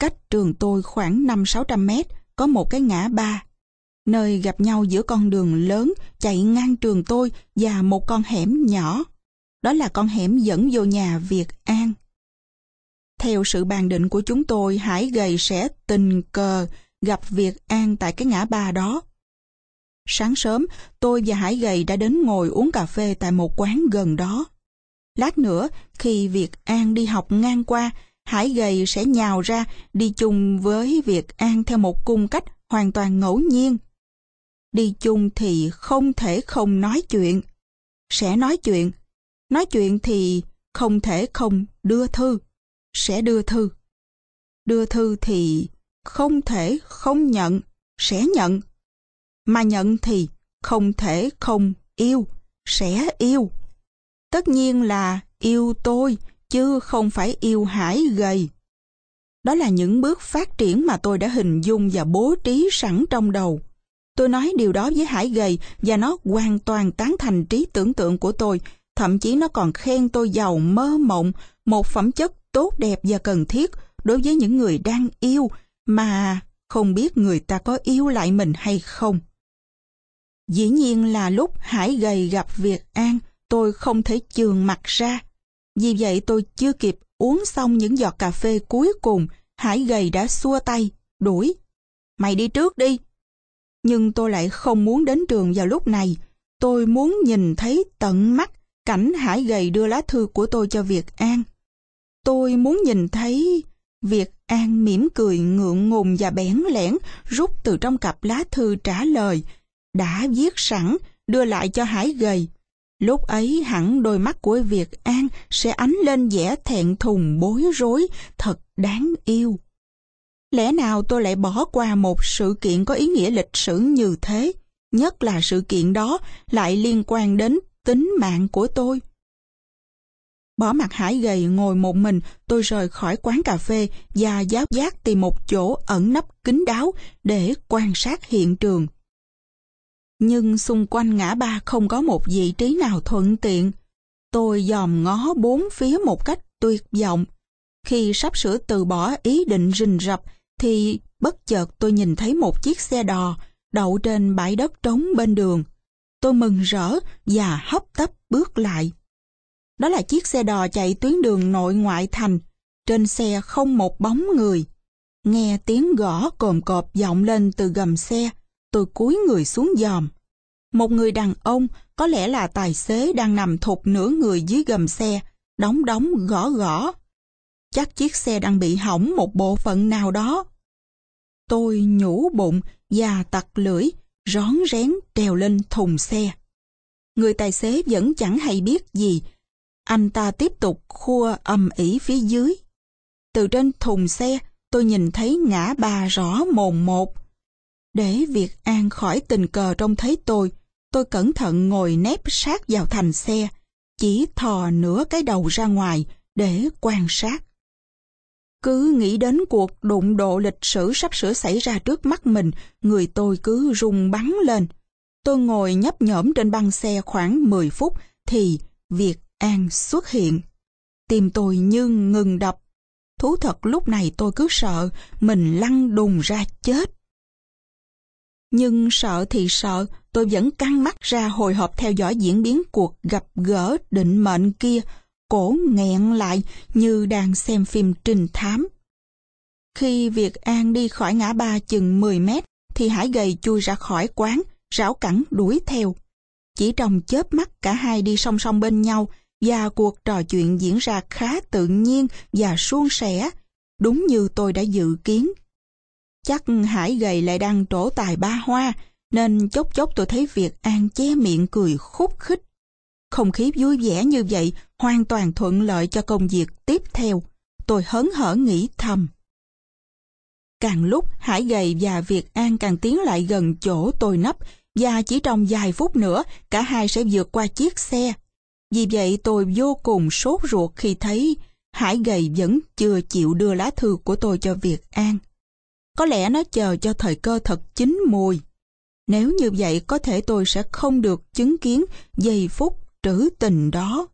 Cách trường tôi khoảng 5-600 mét có một cái ngã ba, nơi gặp nhau giữa con đường lớn chạy ngang trường tôi và một con hẻm nhỏ. Đó là con hẻm dẫn vô nhà Việt An. Theo sự bàn định của chúng tôi, Hải Gầy sẽ tình cờ gặp Việt An tại cái ngã ba đó. Sáng sớm, tôi và Hải Gầy đã đến ngồi uống cà phê tại một quán gần đó. Lát nữa, khi Việt An đi học ngang qua, Hải Gầy sẽ nhào ra đi chung với việc An theo một cung cách hoàn toàn ngẫu nhiên. Đi chung thì không thể không nói chuyện. Sẽ nói chuyện. Nói chuyện thì không thể không đưa thư. Sẽ đưa thư. Đưa thư thì không thể không nhận. Sẽ nhận. Mà nhận thì không thể không yêu. Sẽ yêu. Tất nhiên là yêu tôi, chứ không phải yêu hải gầy. Đó là những bước phát triển mà tôi đã hình dung và bố trí sẵn trong đầu. Tôi nói điều đó với Hải gầy và nó hoàn toàn tán thành trí tưởng tượng của tôi, thậm chí nó còn khen tôi giàu mơ mộng, một phẩm chất tốt đẹp và cần thiết đối với những người đang yêu mà không biết người ta có yêu lại mình hay không. Dĩ nhiên là lúc Hải gầy gặp Việt An, tôi không thể trường mặt ra. Vì vậy tôi chưa kịp uống xong những giọt cà phê cuối cùng, Hải gầy đã xua tay, đuổi. Mày đi trước đi. Nhưng tôi lại không muốn đến trường vào lúc này. Tôi muốn nhìn thấy tận mắt cảnh Hải gầy đưa lá thư của tôi cho Việt An. Tôi muốn nhìn thấy Việt An mỉm cười ngượng ngùng và bẽn lẽn rút từ trong cặp lá thư trả lời, đã viết sẵn đưa lại cho Hải gầy. Lúc ấy hẳn đôi mắt của Việt An sẽ ánh lên vẻ thẹn thùng bối rối, thật đáng yêu. Lẽ nào tôi lại bỏ qua một sự kiện có ý nghĩa lịch sử như thế, nhất là sự kiện đó lại liên quan đến tính mạng của tôi. Bỏ mặt hải gầy ngồi một mình, tôi rời khỏi quán cà phê và giáo giác tìm một chỗ ẩn nấp kín đáo để quan sát hiện trường. Nhưng xung quanh ngã ba không có một vị trí nào thuận tiện. Tôi dòm ngó bốn phía một cách tuyệt vọng. Khi sắp sửa từ bỏ ý định rình rập, thì bất chợt tôi nhìn thấy một chiếc xe đò đậu trên bãi đất trống bên đường. Tôi mừng rỡ và hấp tấp bước lại. Đó là chiếc xe đò chạy tuyến đường nội ngoại thành. Trên xe không một bóng người. Nghe tiếng gõ cồm cộp vọng lên từ gầm xe, tôi cúi người xuống dòm. Một người đàn ông, có lẽ là tài xế đang nằm thụt nửa người dưới gầm xe, đóng đóng gõ gõ. Chắc chiếc xe đang bị hỏng một bộ phận nào đó. Tôi nhủ bụng và tặc lưỡi, rón rén trèo lên thùng xe. Người tài xế vẫn chẳng hay biết gì. Anh ta tiếp tục khua ầm ỉ phía dưới. Từ trên thùng xe, tôi nhìn thấy ngã ba rõ mồn một. Để việc An khỏi tình cờ trông thấy tôi, tôi cẩn thận ngồi nép sát vào thành xe, chỉ thò nửa cái đầu ra ngoài để quan sát. Cứ nghĩ đến cuộc đụng độ lịch sử sắp sửa xảy ra trước mắt mình, người tôi cứ rung bắn lên. Tôi ngồi nhấp nhổm trên băng xe khoảng 10 phút thì Việt An xuất hiện. Tim tôi như ngừng đập. Thú thật lúc này tôi cứ sợ mình lăn đùng ra chết. Nhưng sợ thì sợ, tôi vẫn căng mắt ra hồi hộp theo dõi diễn biến cuộc gặp gỡ định mệnh kia, cổ nghẹn lại như đang xem phim trinh thám. Khi Việt An đi khỏi ngã ba chừng 10 mét, thì Hải gầy chui ra khỏi quán, rảo cẳng đuổi theo. Chỉ trong chớp mắt cả hai đi song song bên nhau và cuộc trò chuyện diễn ra khá tự nhiên và suôn sẻ, đúng như tôi đã dự kiến. Chắc Hải gầy lại đang trổ tài ba hoa, nên chốc chốc tôi thấy Việt An che miệng cười khúc khích. Không khí vui vẻ như vậy hoàn toàn thuận lợi cho công việc tiếp theo. Tôi hớn hở nghĩ thầm. Càng lúc Hải gầy và Việt An càng tiến lại gần chỗ tôi nấp và chỉ trong vài phút nữa cả hai sẽ vượt qua chiếc xe. Vì vậy tôi vô cùng sốt ruột khi thấy Hải gầy vẫn chưa chịu đưa lá thư của tôi cho Việt An. Có lẽ nó chờ cho thời cơ thật chín mùi. Nếu như vậy, có thể tôi sẽ không được chứng kiến giây phút trữ tình đó.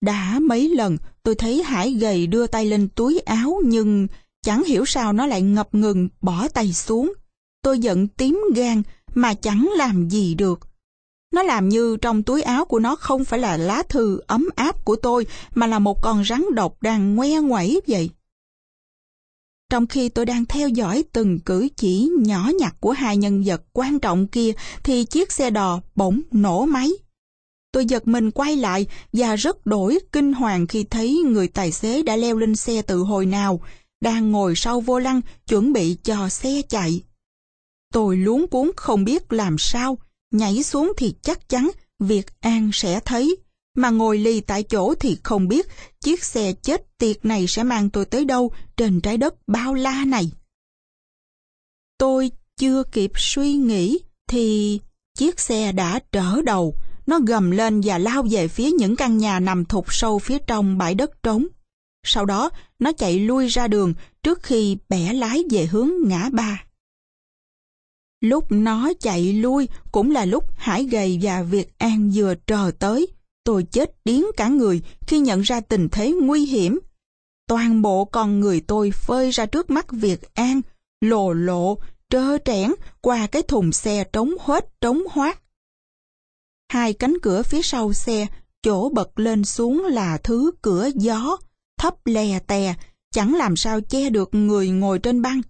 Đã mấy lần, tôi thấy Hải gầy đưa tay lên túi áo, nhưng chẳng hiểu sao nó lại ngập ngừng, bỏ tay xuống. Tôi giận tím gan, mà chẳng làm gì được. Nó làm như trong túi áo của nó không phải là lá thư ấm áp của tôi, mà là một con rắn độc đang ngoe ngoẩy vậy. Trong khi tôi đang theo dõi từng cử chỉ nhỏ nhặt của hai nhân vật quan trọng kia thì chiếc xe đò bỗng nổ máy. Tôi giật mình quay lại và rất đổi kinh hoàng khi thấy người tài xế đã leo lên xe từ hồi nào, đang ngồi sau vô lăng chuẩn bị cho xe chạy. Tôi luống cuốn không biết làm sao, nhảy xuống thì chắc chắn Việt An sẽ thấy, mà ngồi lì tại chỗ thì không biết chiếc xe chết tiệt này sẽ mang tôi tới đâu trên trái đất bao la này. Tôi chưa kịp suy nghĩ thì chiếc xe đã trở đầu, nó gầm lên và lao về phía những căn nhà nằm thụt sâu phía trong bãi đất trống. Sau đó, nó chạy lui ra đường trước khi bẻ lái về hướng ngã ba. Lúc nó chạy lui cũng là lúc Hải Gầy và Việt An vừa trờ tới. Tôi chết điếng cả người khi nhận ra tình thế nguy hiểm. Toàn bộ con người tôi phơi ra trước mắt Việt An, lồ lộ, trơ trẽn qua cái thùng xe trống hết trống hoát. Hai cánh cửa phía sau xe, chỗ bật lên xuống là thứ cửa gió, thấp lè tè, chẳng làm sao che được người ngồi trên băng.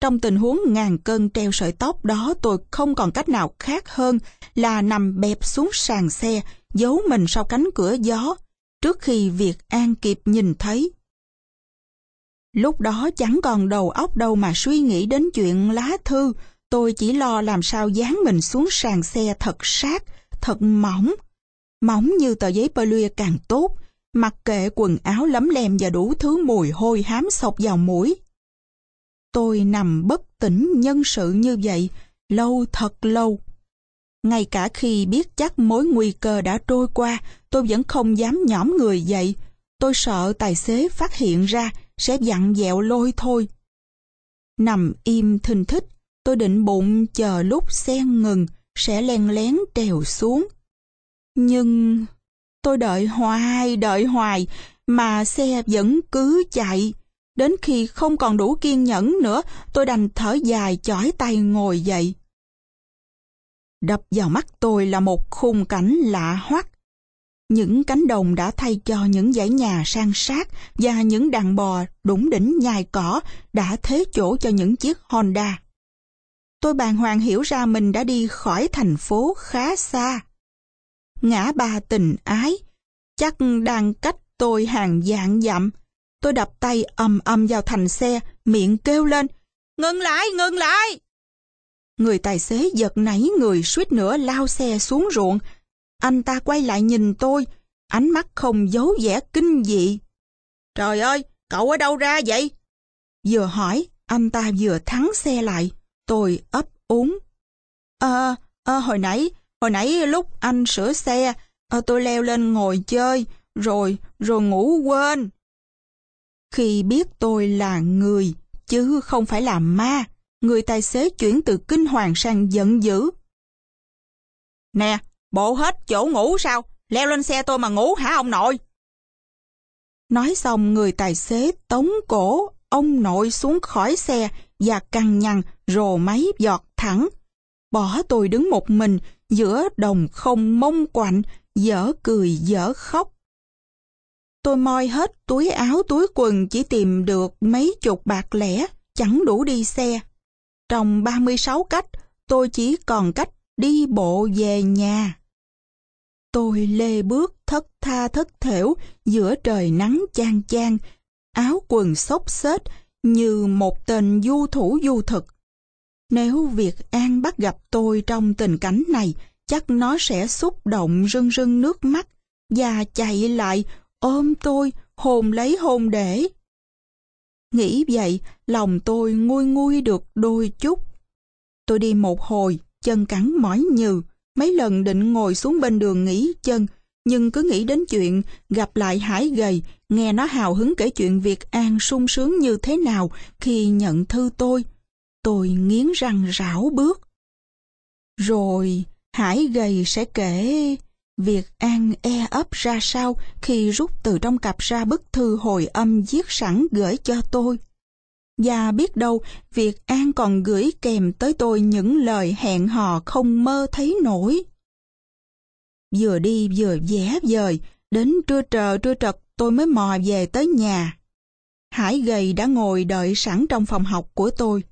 Trong tình huống ngàn cân treo sợi tóc đó tôi không còn cách nào khác hơn là nằm bẹp xuống sàn xe, giấu mình sau cánh cửa gió, trước khi Việt An kịp nhìn thấy. Lúc đó chẳng còn đầu óc đâu mà suy nghĩ đến chuyện lá thư, tôi chỉ lo làm sao dán mình xuống sàn xe thật sát, thật mỏng. Mỏng như tờ giấy polyê càng tốt, mặc kệ quần áo lấm lem và đủ thứ mùi hôi hám sộc vào mũi. Tôi nằm bất tỉnh nhân sự như vậy, lâu thật lâu. Ngay cả khi biết chắc mối nguy cơ đã trôi qua, tôi vẫn không dám nhõm người dậy. Tôi sợ tài xế phát hiện ra, sẽ dặn dẹo lôi thôi. Nằm im thình thích, tôi định bụng chờ lúc xe ngừng, sẽ len lén trèo xuống. Nhưng tôi đợi hoài, đợi hoài, mà xe vẫn cứ chạy. Đến khi không còn đủ kiên nhẫn nữa, tôi đành thở dài chỏi tay ngồi dậy. Đập vào mắt tôi là một khung cảnh lạ hoắc. Những cánh đồng đã thay cho những dãy nhà sang sát và những đàn bò đủng đỉnh nhai cỏ đã thế chỗ cho những chiếc Honda. Tôi bàng hoàng hiểu ra mình đã đi khỏi thành phố khá xa. Ngã ba tình ái, chắc đang cách tôi hàng dạng dặm, Tôi đập tay ầm ầm vào thành xe, miệng kêu lên, ngừng lại, ngừng lại. Người tài xế giật nảy người suýt nữa lao xe xuống ruộng. Anh ta quay lại nhìn tôi, ánh mắt không giấu vẻ kinh dị. Trời ơi, cậu ở đâu ra vậy? Vừa hỏi, anh ta vừa thắng xe lại. Tôi ấp úng. Ờ, à, hồi nãy, hồi nãy lúc anh sửa xe, à, tôi leo lên ngồi chơi, rồi, rồi ngủ quên. Khi biết tôi là người, chứ không phải là ma, người tài xế chuyển từ kinh hoàng sang giận dữ. Nè, bộ hết chỗ ngủ sao? Leo lên xe tôi mà ngủ hả ông nội? Nói xong người tài xế tống cổ ông nội xuống khỏi xe và căng nhằn rồ máy giọt thẳng. Bỏ tôi đứng một mình giữa đồng không mông quạnh, dở cười dở khóc. Tôi moi hết túi áo túi quần chỉ tìm được mấy chục bạc lẻ, chẳng đủ đi xe. Trong 36 cách, tôi chỉ còn cách đi bộ về nhà. Tôi lê bước thất tha thất thểu giữa trời nắng chang chang, áo quần xốc xếch như một tên du thủ du thực. Nếu Việt An bắt gặp tôi trong tình cảnh này, chắc nó sẽ xúc động rưng rưng nước mắt và chạy lại ôm tôi, hồn lấy hồn để. Nghĩ vậy, lòng tôi nguôi nguôi được đôi chút. Tôi đi một hồi, chân cắn mỏi nhừ, mấy lần định ngồi xuống bên đường nghỉ chân, nhưng cứ nghĩ đến chuyện gặp lại Hải gầy, nghe nó hào hứng kể chuyện Việt An sung sướng như thế nào khi nhận thư tôi. Tôi nghiến răng rảo bước. Rồi Hải gầy sẽ kể Việc An e ấp ra sao khi rút từ trong cặp ra bức thư hồi âm viết sẵn gửi cho tôi. Và biết đâu, việc An còn gửi kèm tới tôi những lời hẹn hò không mơ thấy nổi. Vừa đi vừa vẽ vời, đến trưa trờ trưa trật tôi mới mò về tới nhà. Hải gầy đã ngồi đợi sẵn trong phòng học của tôi.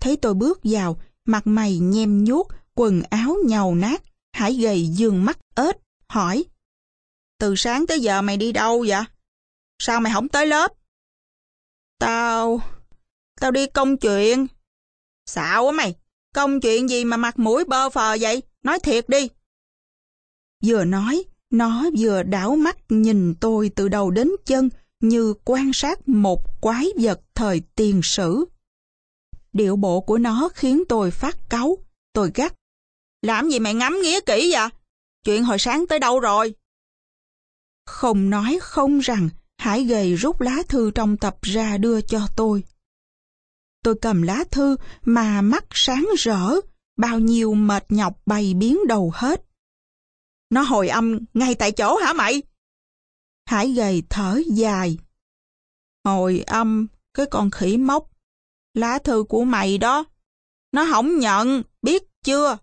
Thấy tôi bước vào, mặt mày nhem nhuốc, quần áo nhàu nát, Hải gầy dương mắt ếch, hỏi. Từ sáng tới giờ mày đi đâu vậy? Sao mày không tới lớp? Tao... Tao đi công chuyện. Xạo quá mày, công chuyện gì mà mặt mũi bơ phờ vậy? Nói thiệt đi. Vừa nói, nó vừa đảo mắt nhìn tôi từ đầu đến chân như quan sát một quái vật thời tiền sử. Điệu bộ của nó khiến tôi phát cáu, tôi gắt. Làm gì mày ngắm nghía kỹ vậy? Chuyện hồi sáng tới đâu rồi? Không nói không rằng, Hải gầy rút lá thư trong tập ra đưa cho tôi. Tôi cầm lá thư mà mắt sáng rỡ, bao nhiêu mệt nhọc bày biến đầu hết. Nó hồi âm ngay tại chỗ hả mày? Hải gầy thở dài. Hồi âm, cái con khỉ mốc. Lá thư của mày đó. Nó không nhận, biết chưa?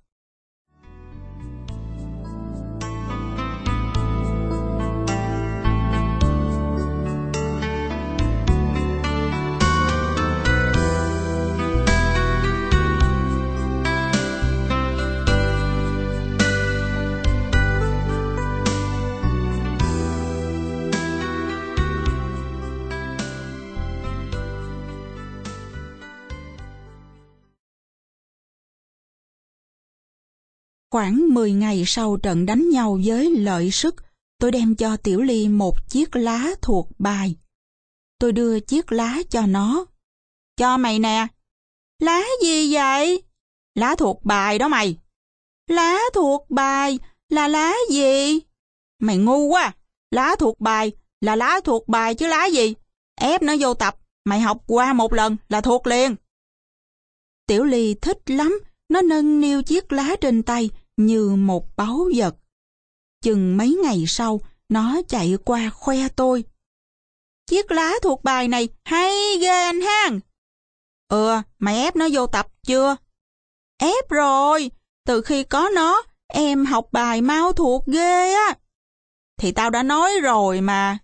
Khoảng 10 ngày sau trận đánh nhau với lợi sức, tôi đem cho Tiểu Ly một chiếc lá thuộc bài. Tôi đưa chiếc lá cho nó. Cho mày nè. Lá gì vậy? Lá thuộc bài đó mày. Lá thuộc bài là lá gì? Mày ngu quá. Lá thuộc bài là lá thuộc bài chứ lá gì? Ép nó vô tập, mày học qua một lần là thuộc liền. Tiểu Ly thích lắm, nó nâng niu chiếc lá trên tay, như một báu vật. Chừng mấy ngày sau, nó chạy qua khoe tôi. Chiếc lá thuộc bài này hay ghê anh hang. Ừ, mày ép nó vô tập chưa? Ép rồi, từ khi có nó, em học bài mau thuộc ghê á. Thì tao đã nói rồi mà.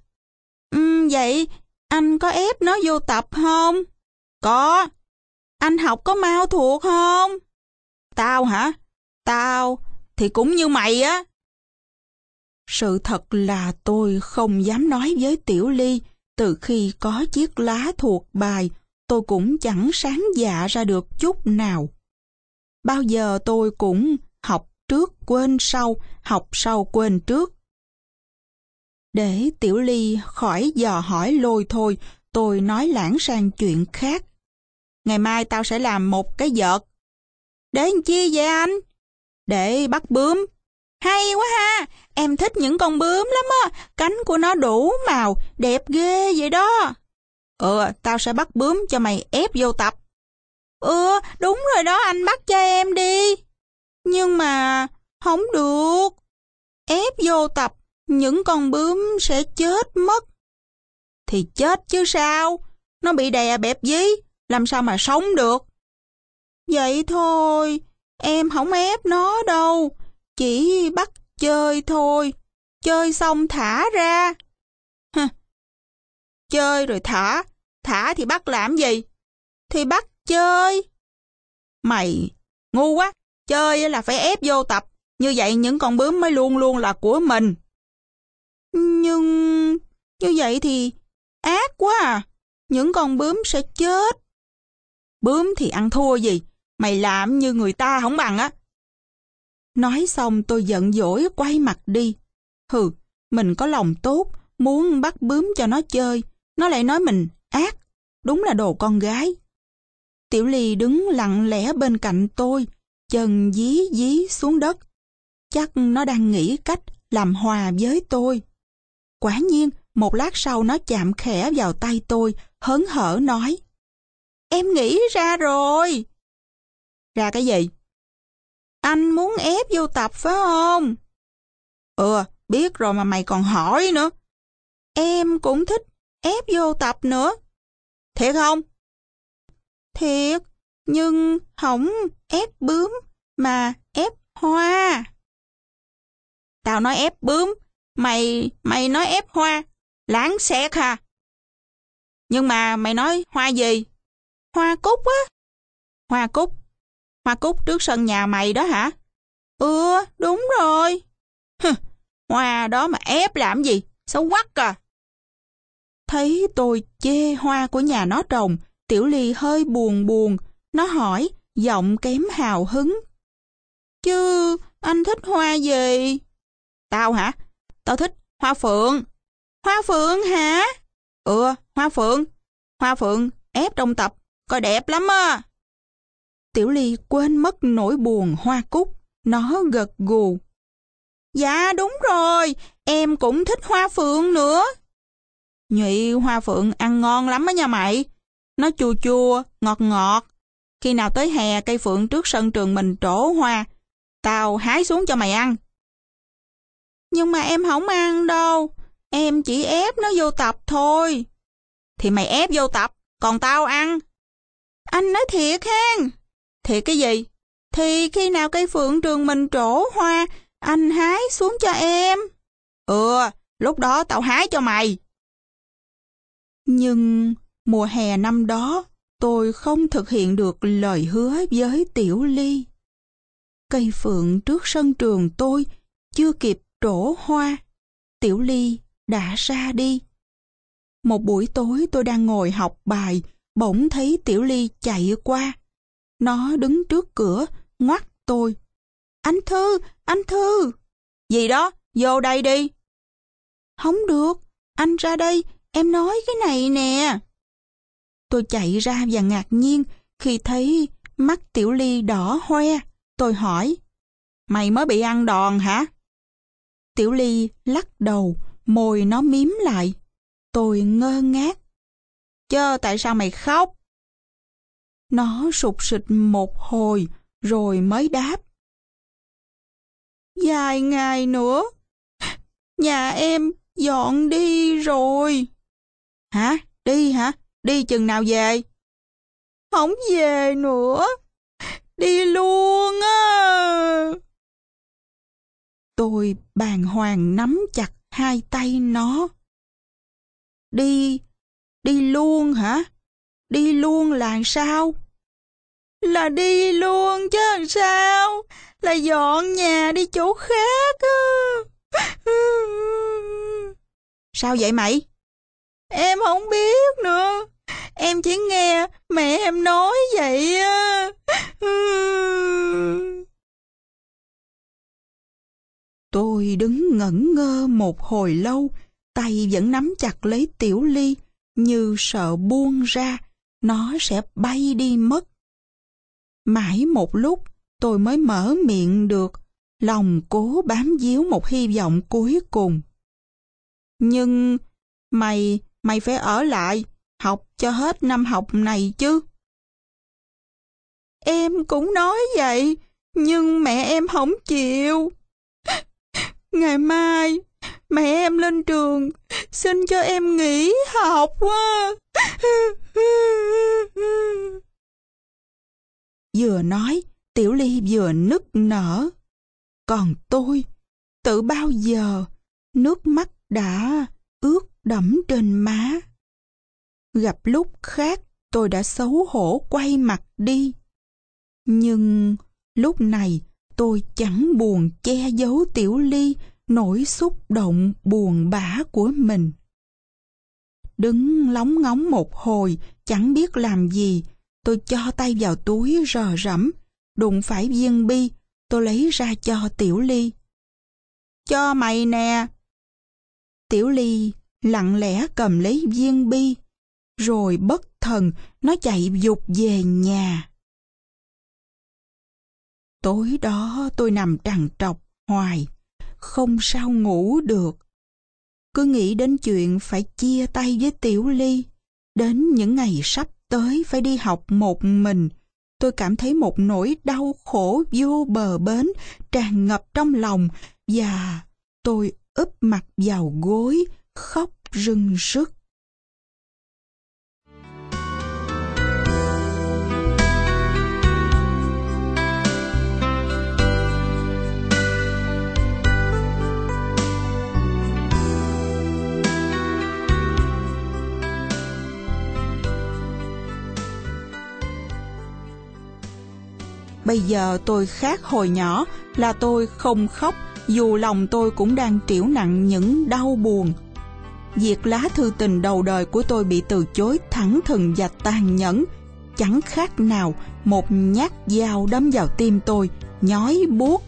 Ừ, vậy anh có ép nó vô tập không? Có. Anh học có mau thuộc không? Tao hả? Tao thì cũng như mày á. Sự thật là tôi không dám nói với Tiểu Ly, từ khi có chiếc lá thuộc bài, tôi cũng chẳng sáng dạ ra được chút nào. Bao giờ tôi cũng học trước quên sau, học sau quên trước. Để Tiểu Ly khỏi dò hỏi lôi thôi, tôi nói lãng sang chuyện khác. Ngày mai tao sẽ làm một cái vợt. Để làm chi vậy anh? Để bắt bướm. Hay quá ha, em thích những con bướm lắm á, cánh của nó đủ màu, đẹp ghê vậy đó. Ừ, tao sẽ bắt bướm cho mày ép vô tập. Ừ, đúng rồi đó, anh bắt cho em đi. Nhưng mà, không được. Ép vô tập, những con bướm sẽ chết mất. Thì chết chứ sao, nó bị đè bẹp dí, làm sao mà sống được. Vậy thôi, Em không ép nó đâu, chỉ bắt chơi thôi. Chơi xong thả ra. Hừ. Chơi rồi thả, thả thì bắt làm gì? Thì bắt chơi. Mày, ngu quá, chơi là phải ép vô tập, như vậy những con bướm mới luôn luôn là của mình. Nhưng, như vậy thì ác quá à, những con bướm sẽ chết. Bướm thì ăn thua gì, Mày làm như người ta không bằng á. Nói xong tôi giận dỗi quay mặt đi. Hừ, mình có lòng tốt, muốn bắt bướm cho nó chơi. Nó lại nói mình ác, đúng là đồ con gái. Tiểu Ly đứng lặng lẽ bên cạnh tôi, chân dí dí xuống đất. Chắc nó đang nghĩ cách làm hòa với tôi. Quả nhiên, một lát sau nó chạm khẽ vào tay tôi, hớn hở nói. Em nghĩ ra rồi. Ra cái gì? Anh muốn ép vô tập phải không? Ừ, biết rồi mà mày còn hỏi nữa. Em cũng thích ép vô tập nữa. Thiệt không? Thiệt, nhưng không ép bướm mà ép hoa. Tao nói ép bướm, mày mày nói ép hoa, lãng xẹt hả? Nhưng mà mày nói hoa gì? Hoa cúc á. Hoa cúc? Hoa cúc trước sân nhà mày đó hả? Ừ, đúng rồi. Hừ, hoa đó mà ép làm gì? Xấu quắc à. Thấy tôi chê hoa của nhà nó trồng, Tiểu Ly hơi buồn buồn. Nó hỏi, giọng kém hào hứng. Chứ anh thích hoa gì? Tao hả? Tao thích hoa phượng. Hoa phượng hả? Ừ, hoa phượng. Hoa phượng ép trong tập, coi đẹp lắm á. Tiểu Ly quên mất nỗi buồn hoa cúc. Nó gật gù. Dạ đúng rồi, em cũng thích hoa phượng nữa. Nhụy hoa phượng ăn ngon lắm á nha mày. Nó chua chua, ngọt ngọt. Khi nào tới hè cây phượng trước sân trường mình trổ hoa, tao hái xuống cho mày ăn. Nhưng mà em không ăn đâu, em chỉ ép nó vô tập thôi. Thì mày ép vô tập, còn tao ăn. Anh nói thiệt hen. Thiệt cái gì? Thì khi nào cây phượng trường mình trổ hoa, anh hái xuống cho em. Ừ, lúc đó tao hái cho mày. Nhưng mùa hè năm đó, tôi không thực hiện được lời hứa với Tiểu Ly. Cây phượng trước sân trường tôi chưa kịp trổ hoa, Tiểu Ly đã ra đi. Một buổi tối tôi đang ngồi học bài, bỗng thấy Tiểu Ly chạy qua. Nó đứng trước cửa, ngoắt tôi. Anh Thư, anh Thư. Gì đó, vô đây đi. Không được, anh ra đây, em nói cái này nè. Tôi chạy ra và ngạc nhiên khi thấy mắt Tiểu Ly đỏ hoe. Tôi hỏi, mày mới bị ăn đòn hả? Tiểu Ly lắc đầu, môi nó miếm lại. Tôi ngơ ngác. Chơ tại sao mày khóc? Nó sụt sịt một hồi rồi mới đáp. dài ngày nữa, nhà em dọn đi rồi. Hả? Đi hả? Đi chừng nào về? Không về nữa. Đi luôn á. Tôi bàng hoàng nắm chặt hai tay nó. Đi, đi luôn hả? Đi luôn là sao? Là đi luôn chứ làm sao? Là dọn nhà đi chỗ khác á. Sao vậy mày? Em không biết nữa. Em chỉ nghe mẹ em nói vậy á. Tôi đứng ngẩn ngơ một hồi lâu, tay vẫn nắm chặt lấy tiểu ly, như sợ buông ra, nó sẽ bay đi mất. Mãi một lúc, tôi mới mở miệng được, lòng cố bám díu một hy vọng cuối cùng. Nhưng mày, mày phải ở lại, học cho hết năm học này chứ. Em cũng nói vậy, nhưng mẹ em không chịu. Ngày mai, mẹ em lên trường, xin cho em nghỉ học quá. Vừa nói, Tiểu Ly vừa nức nở. Còn tôi, tự bao giờ, nước mắt đã ướt đẫm trên má. Gặp lúc khác, tôi đã xấu hổ quay mặt đi. Nhưng lúc này tôi chẳng buồn che giấu Tiểu Ly nỗi xúc động buồn bã của mình. Đứng lóng ngóng một hồi, chẳng biết làm gì, tôi cho tay vào túi rờ rẫm, đụng phải viên bi, tôi lấy ra cho Tiểu Ly. Cho mày nè. Tiểu Ly lặng lẽ cầm lấy viên bi, rồi bất thần nó chạy dục về nhà. Tối đó tôi nằm trằn trọc hoài, không sao ngủ được. Cứ nghĩ đến chuyện phải chia tay với Tiểu Ly, đến những ngày sắp tới phải đi học một mình, tôi cảm thấy một nỗi đau khổ vô bờ bến tràn ngập trong lòng và Tôi úp mặt vào gối, khóc rưng rức. Bây giờ tôi khác hồi nhỏ là tôi không khóc dù lòng tôi cũng đang triểu nặng những đau buồn. Việc lá thư tình đầu đời của tôi bị từ chối thẳng thừng và tàn nhẫn, chẳng khác nào một nhát dao đâm vào tim tôi, nhói buốt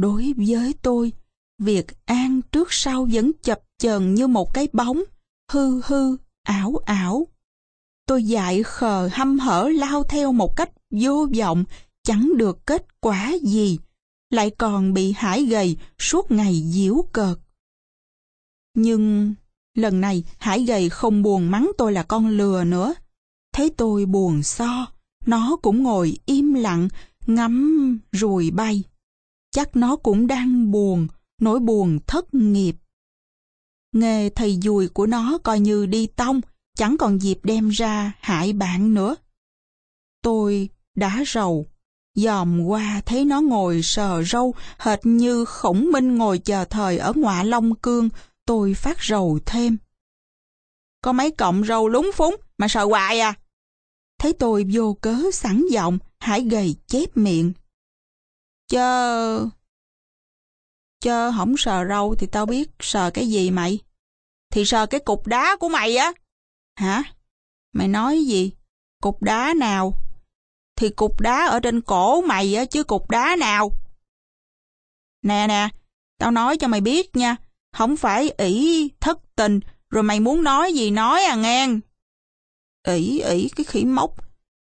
Đối với tôi, việc an trước sau vẫn chập chờn như một cái bóng, hư hư, ảo ảo. Tôi dại khờ hăm hở lao theo một cách vô vọng, chẳng được kết quả gì, lại còn bị hải gầy suốt ngày diễu cợt. Nhưng lần này hải gầy không buồn mắng tôi là con lừa nữa. Thấy tôi buồn so, nó cũng ngồi im lặng, ngắm ruồi bay chắc nó cũng đang buồn, nỗi buồn thất nghiệp. Nghề thầy dùi của nó coi như đi tông, chẳng còn dịp đem ra hại bạn nữa. Tôi đã rầu, dòm qua thấy nó ngồi sờ râu, hệt như khổng minh ngồi chờ thời ở ngọa Long Cương, tôi phát rầu thêm. Có mấy cọng râu lúng phúng mà sợ hoài à? Thấy tôi vô cớ sẵn giọng, hải gầy chép miệng. Chơ... Chơ không sờ râu thì tao biết sờ cái gì mày? Thì sờ cái cục đá của mày á. Hả? Mày nói gì? Cục đá nào? Thì cục đá ở trên cổ mày á chứ cục đá nào? Nè nè, tao nói cho mày biết nha. Không phải ỷ thất tình rồi mày muốn nói gì nói à ngang. ỷ ỷ cái khỉ mốc.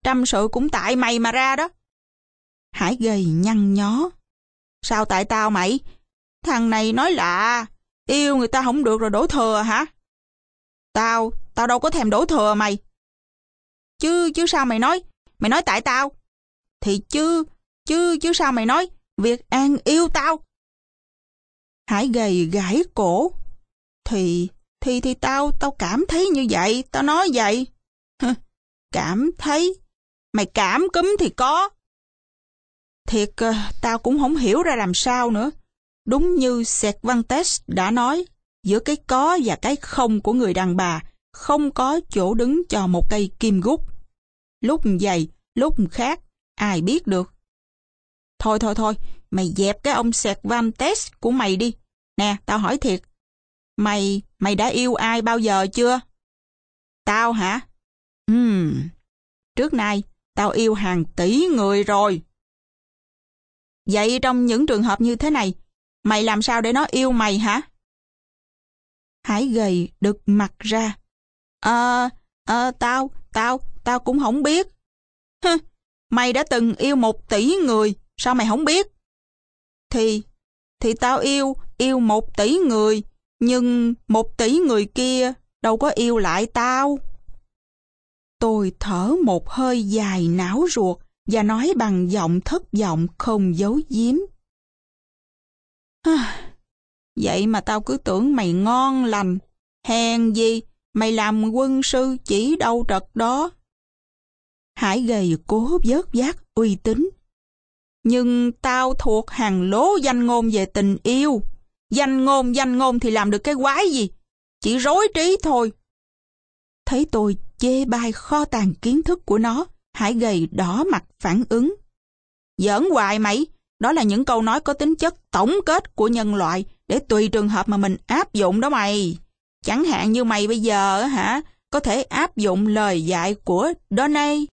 Trăm sự cũng tại mày mà ra đó. Hải gầy nhăn nhó. Sao tại tao mày? Thằng này nói lạ, yêu người ta không được rồi đổ thừa hả? Tao, tao đâu có thèm đổ thừa mày. Chứ, chứ sao mày nói? Mày nói tại tao. Thì chứ, chứ, chứ sao mày nói? Việc An yêu tao. Hải gầy gãi cổ. Thì, thì, thì tao, tao cảm thấy như vậy, tao nói vậy. cảm thấy. Mày cảm cúm thì có. Thiệt, ờ, tao cũng không hiểu ra làm sao nữa. Đúng như Cervantes đã nói, giữa cái có và cái không của người đàn bà, không có chỗ đứng cho một cây kim gút. Lúc dày, lúc khác, ai biết được. Thôi thôi thôi, mày dẹp cái ông Cervantes của mày đi. Nè, tao hỏi thiệt, mày, mày đã yêu ai bao giờ chưa? Tao hả? Ừm, trước nay, tao yêu hàng tỷ người rồi. Vậy trong những trường hợp như thế này, mày làm sao để nó yêu mày hả? Hải gầy đực mặt ra. Ờ, ờ, tao, tao, tao cũng không biết. Hừ, mày đã từng yêu một tỷ người, sao mày không biết? Thì, thì tao yêu, yêu một tỷ người, nhưng một tỷ người kia đâu có yêu lại tao. Tôi thở một hơi dài não ruột, và nói bằng giọng thất vọng không giấu giếm. Vậy mà tao cứ tưởng mày ngon lành, hèn gì, mày làm quân sư chỉ đâu trật đó. Hải gầy cố vớt vát uy tín. Nhưng tao thuộc hàng lố danh ngôn về tình yêu. Danh ngôn, danh ngôn thì làm được cái quái gì? Chỉ rối trí thôi. Thấy tôi chê bai kho tàng kiến thức của nó, Hải gầy đỏ mặt phản ứng. Giỡn hoài mày, đó là những câu nói có tính chất tổng kết của nhân loại để tùy trường hợp mà mình áp dụng đó mày. Chẳng hạn như mày bây giờ hả, có thể áp dụng lời dạy của Donay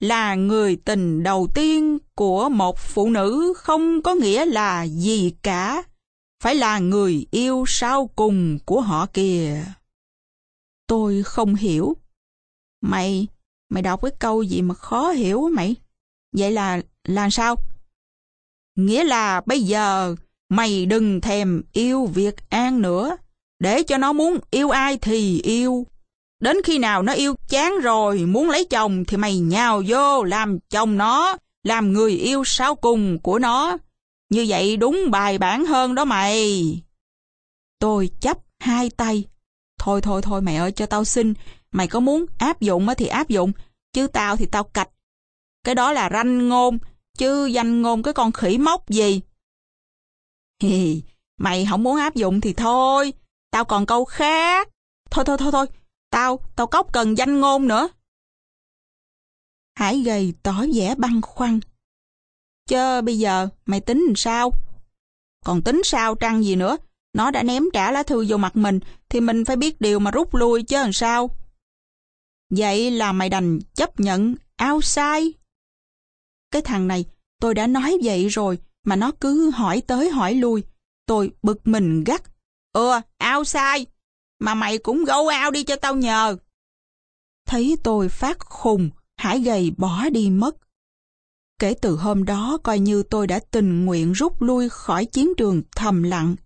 là người tình đầu tiên của một phụ nữ không có nghĩa là gì cả. Phải là người yêu sau cùng của họ kìa. Tôi không hiểu. Mày, Mày đọc cái câu gì mà khó hiểu mày? Vậy là là sao? Nghĩa là bây giờ mày đừng thèm yêu Việt An nữa. Để cho nó muốn yêu ai thì yêu. Đến khi nào nó yêu chán rồi, muốn lấy chồng thì mày nhào vô làm chồng nó, làm người yêu sau cùng của nó. Như vậy đúng bài bản hơn đó mày. Tôi chấp hai tay. Thôi thôi thôi mày ơi cho tao xin, mày có muốn áp dụng thì áp dụng, chứ tao thì tao cạch. Cái đó là ranh ngôn, chứ danh ngôn cái con khỉ móc gì. Hì, mày không muốn áp dụng thì thôi, tao còn câu khác. Thôi thôi thôi thôi, tao, tao cốc cần danh ngôn nữa. Hải gầy tỏ vẻ băn khoăn. Chơ bây giờ mày tính làm sao? Còn tính sao trăng gì nữa? Nó đã ném trả lá thư vô mặt mình thì mình phải biết điều mà rút lui chứ làm sao? Vậy là mày đành chấp nhận ao sai. Cái thằng này tôi đã nói vậy rồi mà nó cứ hỏi tới hỏi lui. Tôi bực mình gắt. Ừ, ao sai. Mà mày cũng gấu ao đi cho tao nhờ. Thấy tôi phát khùng, Hải gầy bỏ đi mất. Kể từ hôm đó coi như tôi đã tình nguyện rút lui khỏi chiến trường thầm lặng.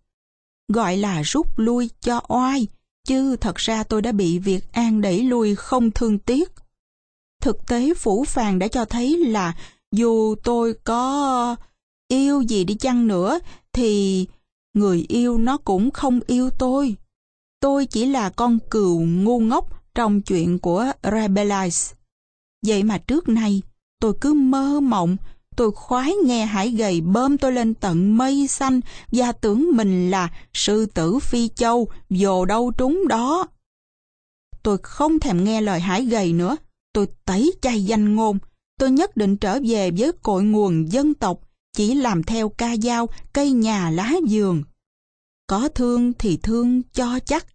Gọi là rút lui cho oai, chứ thật ra tôi đã bị Việt An đẩy lui không thương tiếc. Thực tế phủ phàng đã cho thấy là dù tôi có yêu gì đi chăng nữa thì người yêu nó cũng không yêu tôi. Tôi chỉ là con cừu ngu ngốc trong chuyện của Rabelais. Vậy mà trước nay tôi cứ mơ mộng, tôi khoái nghe hải gầy bơm tôi lên tận mây xanh và tưởng mình là sư tử phi châu, dồ đâu trúng đó. Tôi không thèm nghe lời hải gầy nữa, tôi tẩy chay danh ngôn, tôi nhất định trở về với cội nguồn dân tộc, chỉ làm theo ca dao, cây nhà lá giường. Có thương thì thương cho chắc,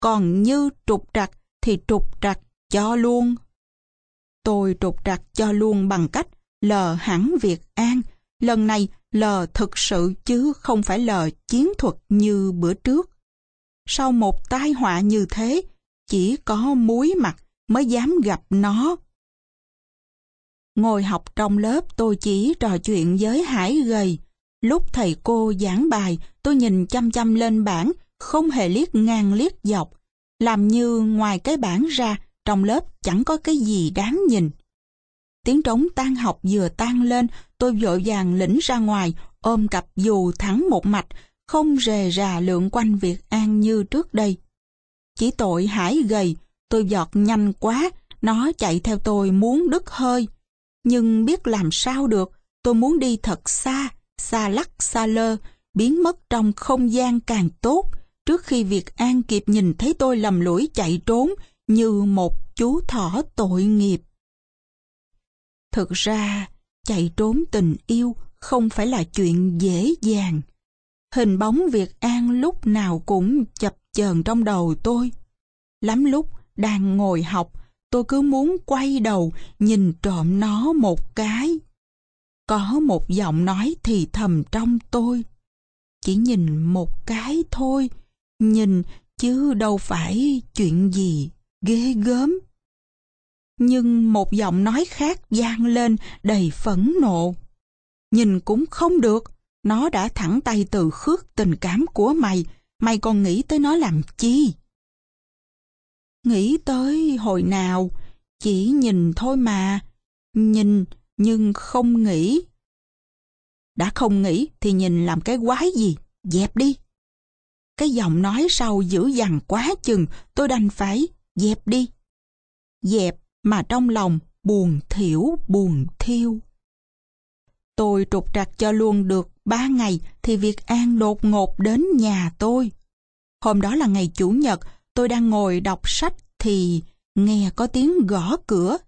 còn như trục trặc thì trục trặc cho luôn. Tôi trục trặc cho luôn bằng cách lờ hẳn Việt An. Lần này lờ thực sự chứ không phải lờ chiến thuật như bữa trước. Sau một tai họa như thế, chỉ có muối mặt mới dám gặp nó. Ngồi học trong lớp tôi chỉ trò chuyện với Hải gầy. Lúc thầy cô giảng bài, tôi nhìn chăm chăm lên bảng, không hề liếc ngang liếc dọc. Làm như ngoài cái bảng ra, trong lớp chẳng có cái gì đáng nhìn. Tiếng trống tan học vừa tan lên, tôi vội vàng lĩnh ra ngoài, ôm cặp dù thẳng một mạch, không rề rà lượng quanh Việt An như trước đây. Chỉ tội hải gầy, tôi giọt nhanh quá, nó chạy theo tôi muốn đứt hơi. Nhưng biết làm sao được, tôi muốn đi thật xa, xa lắc xa lơ, biến mất trong không gian càng tốt, trước khi Việt An kịp nhìn thấy tôi lầm lũi chạy trốn như một chú thỏ tội nghiệp. Thực ra, chạy trốn tình yêu không phải là chuyện dễ dàng. Hình bóng Việt An lúc nào cũng chập chờn trong đầu tôi. Lắm lúc đang ngồi học, tôi cứ muốn quay đầu nhìn trộm nó một cái. Có một giọng nói thì thầm trong tôi. Chỉ nhìn một cái thôi, nhìn chứ đâu phải chuyện gì ghê gớm. Nhưng một giọng nói khác vang lên đầy phẫn nộ. Nhìn cũng không được, nó đã thẳng tay từ khước tình cảm của mày, mày còn nghĩ tới nó làm chi? Nghĩ tới hồi nào, chỉ nhìn thôi mà, nhìn nhưng không nghĩ. Đã không nghĩ thì nhìn làm cái quái gì, dẹp đi. Cái giọng nói sau dữ dằn quá chừng, tôi đành phải dẹp đi. Dẹp mà trong lòng buồn thiểu buồn thiêu. Tôi trục trặc cho luôn được ba ngày thì Việt An đột ngột đến nhà tôi. Hôm đó là ngày Chủ nhật, tôi đang ngồi đọc sách thì nghe có tiếng gõ cửa.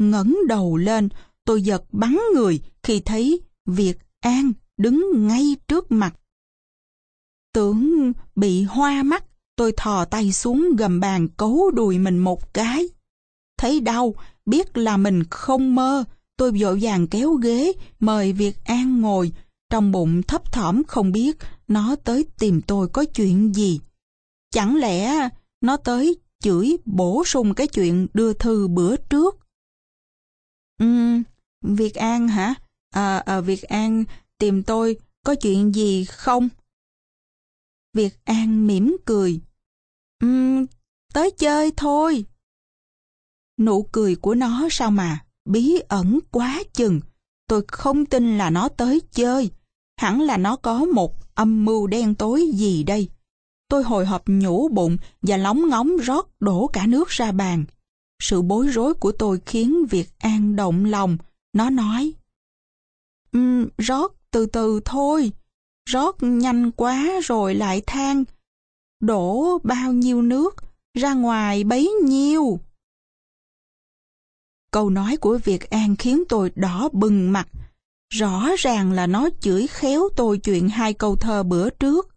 Ngẩng đầu lên, tôi giật bắn người khi thấy Việt An đứng ngay trước mặt. Tưởng bị hoa mắt, tôi thò tay xuống gầm bàn cấu đùi mình một cái. Thấy đau, biết là mình không mơ, tôi vội vàng kéo ghế, mời Việt An ngồi, trong bụng thấp thỏm không biết nó tới tìm tôi có chuyện gì. Chẳng lẽ nó tới chửi bổ sung cái chuyện đưa thư bữa trước? Ừm, Việt An hả? À, à, Việt An tìm tôi có chuyện gì không? Việt An mỉm cười. Um, tới chơi thôi. Nụ cười của nó sao mà bí ẩn quá chừng. Tôi không tin là nó tới chơi. Hẳn là nó có một âm mưu đen tối gì đây. Tôi hồi hộp nhủ bụng và lóng ngóng rót đổ cả nước ra bàn. Sự bối rối của tôi khiến Việt An động lòng. Nó nói, um, rót từ từ thôi, rót nhanh quá rồi lại than. Đổ bao nhiêu nước, ra ngoài bấy nhiêu. Câu nói của Việt An khiến tôi đỏ bừng mặt. Rõ ràng là nó chửi khéo tôi chuyện hai câu thơ bữa trước.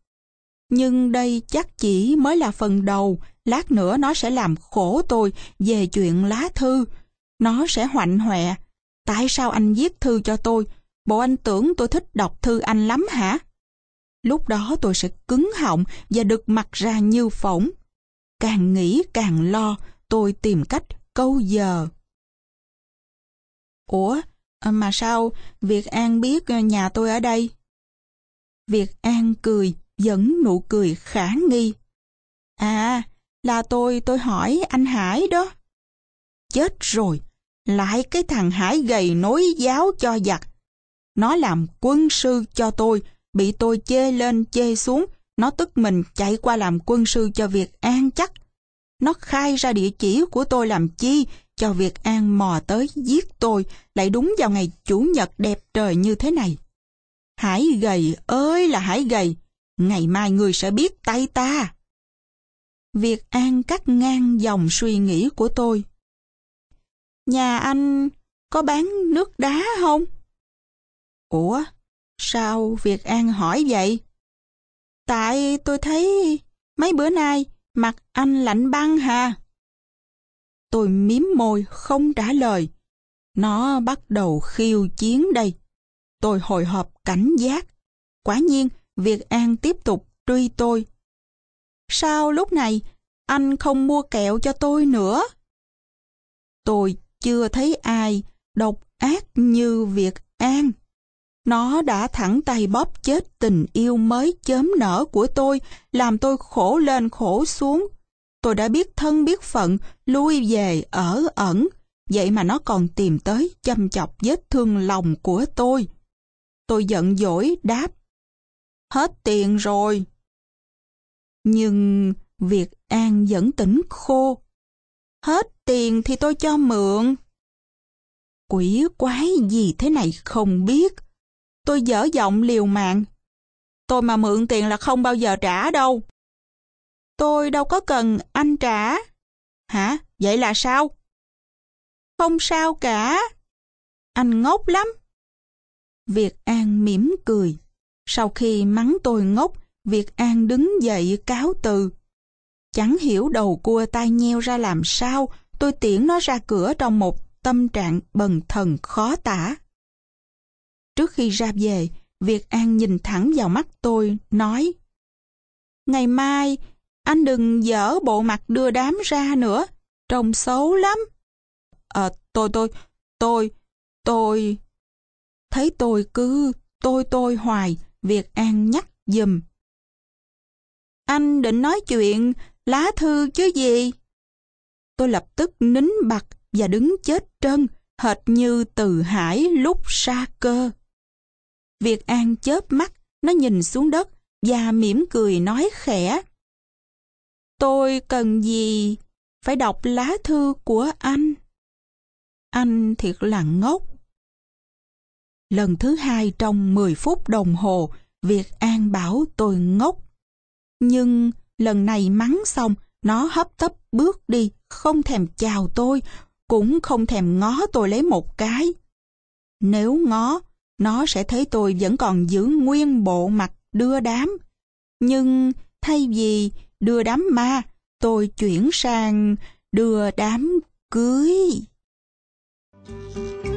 Nhưng đây chắc chỉ mới là phần đầu, lát nữa nó sẽ làm khổ tôi về chuyện lá thư. Nó sẽ hoạnh hoẹ. Tại sao anh viết thư cho tôi? Bộ anh tưởng tôi thích đọc thư anh lắm hả? Lúc đó tôi sẽ cứng họng và đực mặt ra như phỏng. Càng nghĩ càng lo, tôi tìm cách câu giờ. Ủa, ờ, mà sao Việt An biết ờ, nhà tôi ở đây? Việt An cười, vẫn nụ cười khả nghi. À, là tôi, tôi hỏi anh Hải đó. Chết rồi, lại cái thằng Hải gầy nối giáo cho giặc. Nó làm quân sư cho tôi, bị tôi chê lên chê xuống, nó tức mình chạy qua làm quân sư cho Việt An chắc. Nó khai ra địa chỉ của tôi làm chi, cho việc An mò tới giết tôi, lại đúng vào ngày Chủ nhật đẹp trời như thế này. Hải gầy ơi là hải gầy, ngày mai người sẽ biết tay ta. Việc An cắt ngang dòng suy nghĩ của tôi. Nhà anh có bán nước đá không? Ủa, sao Việt An hỏi vậy? Tại tôi thấy mấy bữa nay mặt anh lạnh băng hà. Tôi miếm môi không trả lời. Nó bắt đầu khiêu chiến đây. Tôi hồi hộp cảnh giác. Quả nhiên, Việt An tiếp tục truy tôi. Sao lúc này anh không mua kẹo cho tôi nữa? Tôi chưa thấy ai độc ác như Việt An. Nó đã thẳng tay bóp chết tình yêu mới chớm nở của tôi, làm tôi khổ lên khổ xuống. Tôi đã biết thân biết phận, lui về ở ẩn, vậy mà nó còn tìm tới chăm chọc vết thương lòng của tôi. Tôi giận dỗi đáp, hết tiền rồi. Nhưng Việt An vẫn tỉnh khô. Hết tiền thì tôi cho mượn. Quỷ quái gì thế này không biết. Tôi dở giọng liều mạng. Tôi mà mượn tiền là không bao giờ trả đâu. Tôi đâu có cần anh trả. Hả? Vậy là sao? Không sao cả. Anh ngốc lắm. Việt An mỉm cười. Sau khi mắng tôi ngốc, Việt An đứng dậy cáo từ. Chẳng hiểu đầu cua tai nheo ra làm sao, tôi tiễn nó ra cửa trong một tâm trạng bần thần khó tả. Trước khi ra về, Việt An nhìn thẳng vào mắt tôi, nói Ngày mai, anh đừng dở bộ mặt đưa đám ra nữa, trông xấu lắm. Ờ, tôi, tôi, tôi, tôi... Thấy tôi cứ tôi tôi hoài, Việt An nhắc dùm. Anh định nói chuyện lá thư chứ gì? Tôi lập tức nín bặt và đứng chết trân, hệt như từ hải lúc xa cơ. Việt An chớp mắt, nó nhìn xuống đất và mỉm cười nói khẽ. Tôi cần gì? Phải đọc lá thư của anh. Anh thiệt là ngốc. Lần thứ hai trong 10 phút đồng hồ, Việt An bảo tôi ngốc. Nhưng lần này mắng xong, nó hấp tấp bước đi, không thèm chào tôi, cũng không thèm ngó tôi lấy một cái. Nếu ngó, nó sẽ thấy tôi vẫn còn giữ nguyên bộ mặt đưa đám. Nhưng thay vì đưa đám ma, tôi chuyển sang đưa đám cưới. Thank you.